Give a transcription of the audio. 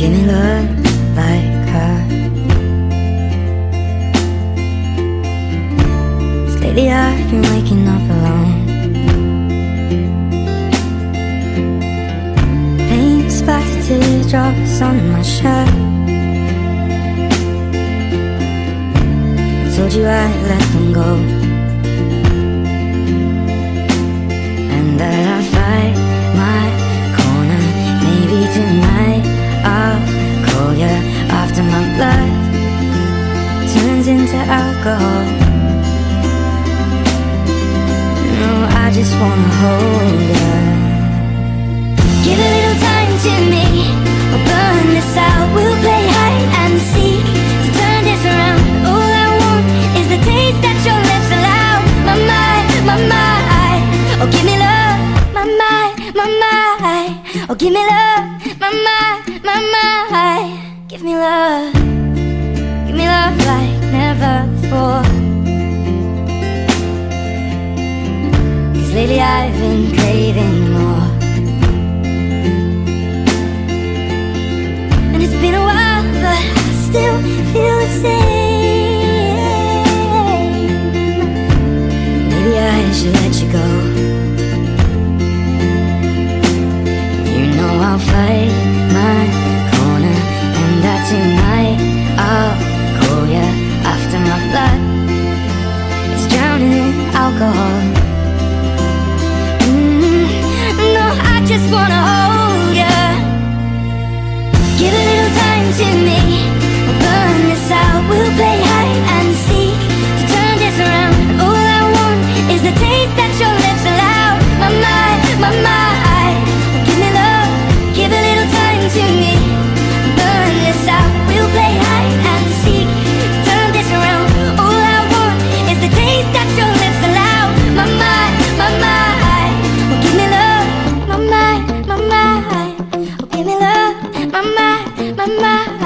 Give me love like her. lately I've been waking up alone. Pain splattered teardrops on my shirt. I told you I'd let them go. Into alcohol. No, I just wanna hold you. Give a little time to me. We'll burn this out. We'll play hide and seek to turn this around. All I want is the taste that your lips allow. My mind, my mind. Oh, give me love. My mind, my mind. Oh, give me love. My mind, my mind. Give me love like never lately I've been craving more. And it's been a while but I still feel the same. Maybe I should let you go. You know I'll fight my corner And that tonight I'll my mind.